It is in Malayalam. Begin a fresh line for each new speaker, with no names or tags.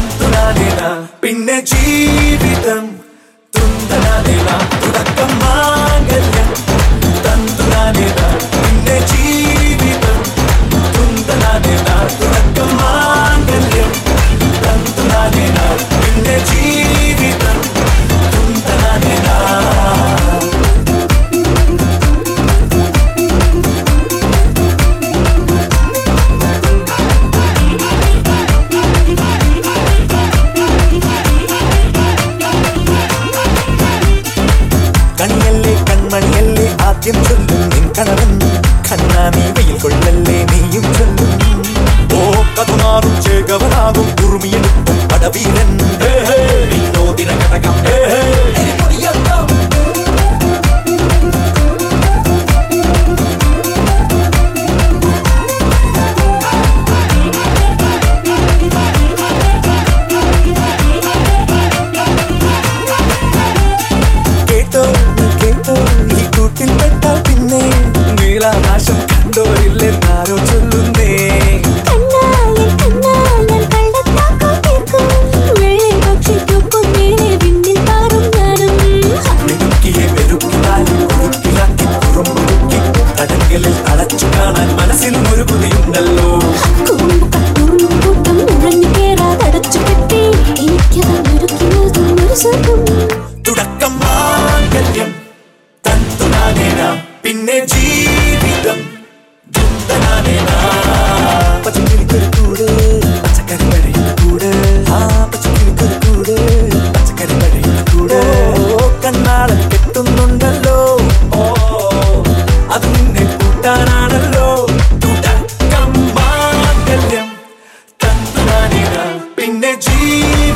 മാംഗല്യം തന്തുനാനേന പിന്നെ ജീവിതം തുന്തനാനേന തുടക്കം என்றும் என் கணவன் கண்ணா நீ
வெயில் கொள்ளல்லே நீயும் ஓ கதுனாரும் சேகவனாகும் உரிமையனுக்கும் படவீரன் സ്വർഗം
തുടക്കം മാംഗല്യം തന്തുനാനേന പിന്നെ ജീവിതം. ദുന്തനാനേന പച്ചക്കിളിക്കൊരു കൂട് പച്ചക്കറി കഴിയുന്ന കൂട് ആ പച്ചക്കിളിക്കൊരു കൂട് പച്ചക്കറി കഴിയുന്ന കൂട് കണ്ണാളൻ കെട്ടുന്നുണ്ടല്ലോ. ഓ അത് നിന്നെ കൂട്ടാനാണല്ലോ. തുടക്കം മാംഗല്യം തന്തുനാനേന പിന്നെ ജീവിതം